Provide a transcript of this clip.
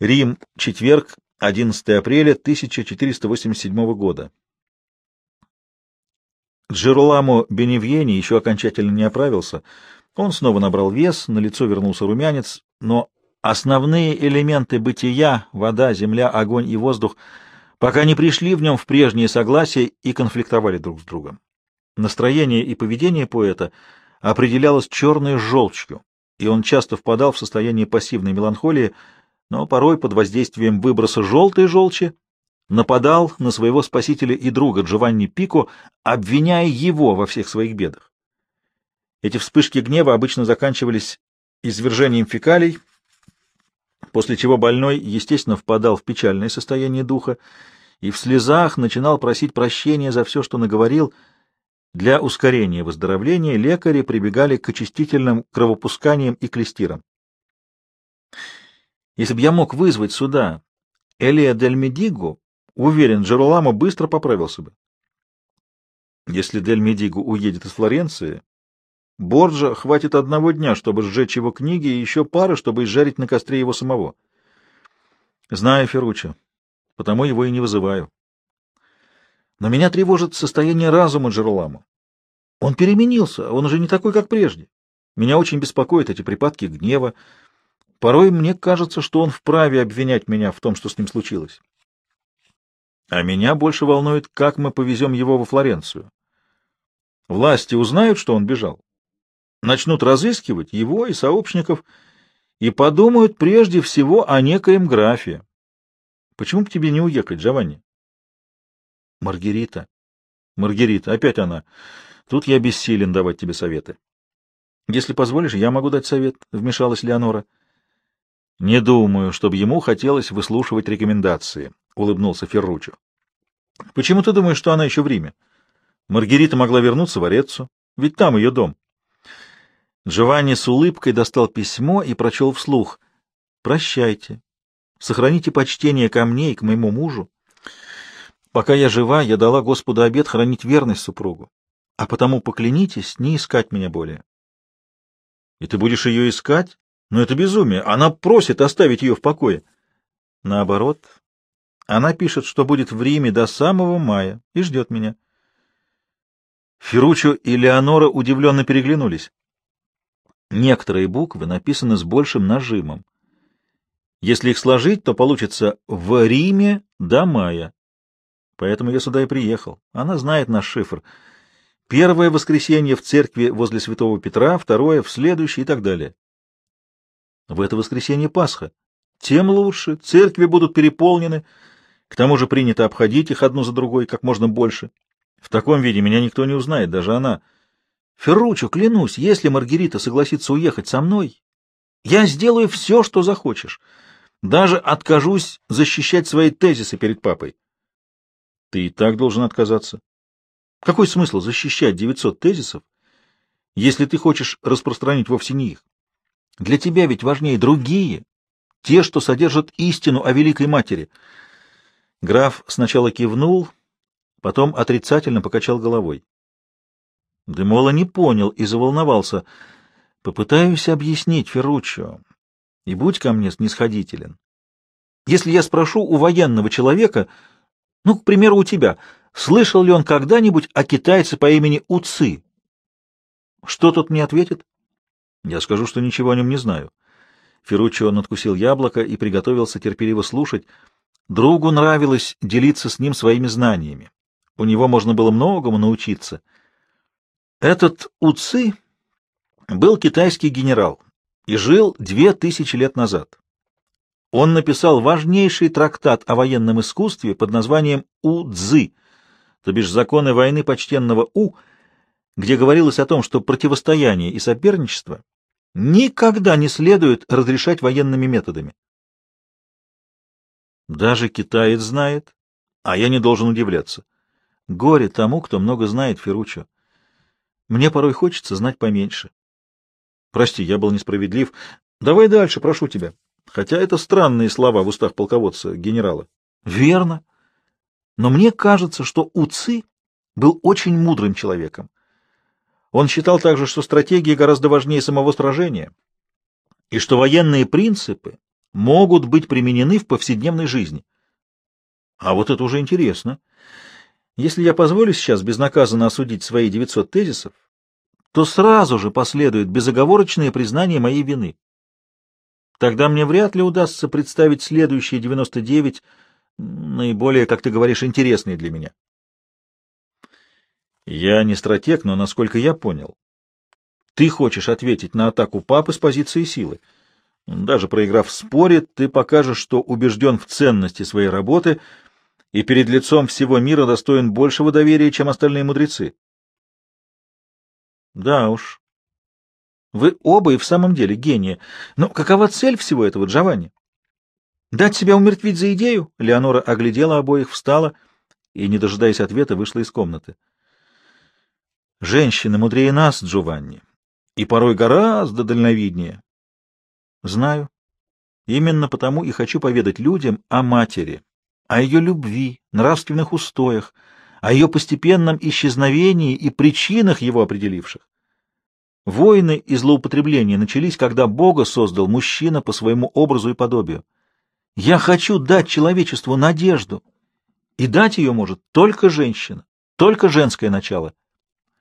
Рим, четверг, 11 апреля 1487 года. Джероламо Беневьени еще окончательно не оправился. Он снова набрал вес, на лицо вернулся румянец, но основные элементы бытия — вода, земля, огонь и воздух — пока не пришли в нем в прежнее согласие и конфликтовали друг с другом. Настроение и поведение поэта определялось черной желчью, и он часто впадал в состояние пассивной меланхолии, но порой под воздействием выброса желтой желчи нападал на своего спасителя и друга Джованни Пико, обвиняя его во всех своих бедах. Эти вспышки гнева обычно заканчивались извержением фекалий, после чего больной, естественно, впадал в печальное состояние духа и в слезах начинал просить прощения за все, что наговорил. Для ускорения выздоровления лекари прибегали к очистительным кровопусканиям и клестирам. Если бы я мог вызвать сюда Элия Дель Медиго, уверен, Джероламо быстро поправился бы. Если Дель Медиго уедет из Флоренции, Борджа хватит одного дня, чтобы сжечь его книги, и еще пары, чтобы изжарить на костре его самого. Знаю Ферруччо, потому его и не вызываю. Но меня тревожит состояние разума Джероламо. Он переменился, он уже не такой, как прежде. Меня очень беспокоят эти припадки гнева. Порой мне кажется, что он вправе обвинять меня в том, что с ним случилось. А меня больше волнует, как мы повезем его во Флоренцию. Власти узнают, что он бежал, начнут разыскивать его и сообщников и подумают прежде всего о некоем графе. Почему бы тебе не уехать, Джованни? Маргарита. Маргарита, опять она. Тут я бессилен давать тебе советы. Если позволишь, я могу дать совет, — вмешалась Леонора. Не думаю, чтобы ему хотелось выслушивать рекомендации, — улыбнулся Ферруччо. Почему ты думаешь, что она еще в Риме? Маргарита могла вернуться в Ореццо, ведь там ее дом. Джованни с улыбкой достал письмо и прочел вслух. «Прощайте. Сохраните почтение ко мне и к моему мужу. Пока я жива, я дала Господу обет хранить верность супругу, а потому поклянитесь не искать меня более». «И ты будешь ее искать? Но это безумие. Она просит оставить ее в покое». «Наоборот, она пишет, что будет в Риме до самого мая и ждет меня». Ферруччо и Леонора удивленно переглянулись. Некоторые буквы написаны с большим нажимом. Если их сложить, то получится «в Риме до мая». Поэтому я сюда и приехал. Она знает наш шифр. Первое воскресенье в церкви возле Святого Петра, второе в следующий и так далее. В это воскресенье Пасха. Тем лучше, церкви будут переполнены, к тому же принято обходить их одну за другой как можно больше. В таком виде меня никто не узнает, даже она — Ферруччо, клянусь, если Маргарита согласится уехать со мной, я сделаю все, что захочешь. Даже откажусь защищать свои тезисы перед папой. Ты и так должен отказаться. Какой смысл защищать 900 тезисов, если ты хочешь распространить вовсе не их? Для тебя ведь важнее другие, те, что содержат истину о Великой Матери. Граф сначала кивнул, потом отрицательно покачал головой. Демола не понял и заволновался. Попытаюсь объяснить Ферруччо, и будь ко мне снисходителен. Если я спрошу у военного человека, ну, к примеру, у тебя, слышал ли он когда-нибудь о китайце по имени Уци? Что тот мне ответит? Я скажу, что ничего о нем не знаю. Ферруччо надкусил яблоко и приготовился терпеливо слушать. Другу нравилось делиться с ним своими знаниями. У него можно было многому научиться — этот Уци был китайский генерал и жил две тысячи лет назад. Он написал важнейший трактат о военном искусстве под названием У-Цзы, то бишь законы войны почтенного У, где говорилось о том, что противостояние и соперничество никогда не следует разрешать военными методами. Даже китаец знает, а я не должен удивляться. Горе тому, кто много знает, Ферруччо. Мне порой хочется знать поменьше. Прости, я был несправедлив. Давай дальше, прошу тебя. Хотя это странные слова в устах полководца, генерала. Верно. Но мне кажется, что Уци был очень мудрым человеком. Он считал также, что стратегия гораздо важнее самого сражения, и что военные принципы могут быть применены в повседневной жизни. А вот это уже интересно. Если я позволю сейчас безнаказанно осудить свои 900 тезисов, то сразу же последует безоговорочное признание моей вины. Тогда мне вряд ли удастся представить следующие 99, наиболее, как ты говоришь, интересные для меня. Я не стратег, но, насколько я понял, ты хочешь ответить на атаку папы с позиции силы. Даже проиграв в споре, ты покажешь, что убежден в ценности своей работы и перед лицом всего мира достоин большего доверия, чем остальные мудрецы. Да уж. Вы оба и в самом деле гении. Но какова цель всего этого, Джованни? Дать себя умертвить за идею? Леонора оглядела обоих, встала и, не дожидаясь ответа, вышла из комнаты. Женщины мудрее нас, Джованни, и порой гораздо дальновиднее. Знаю. Именно потому и хочу поведать людям о матери, о ее любви, нравственных устоях, о ее постепенном исчезновении и причинах его определивших. Войны и злоупотребления начались, когда Бога создал мужчина по своему образу и подобию. Я хочу дать человечеству надежду, и дать ее может только женщина, только женское начало —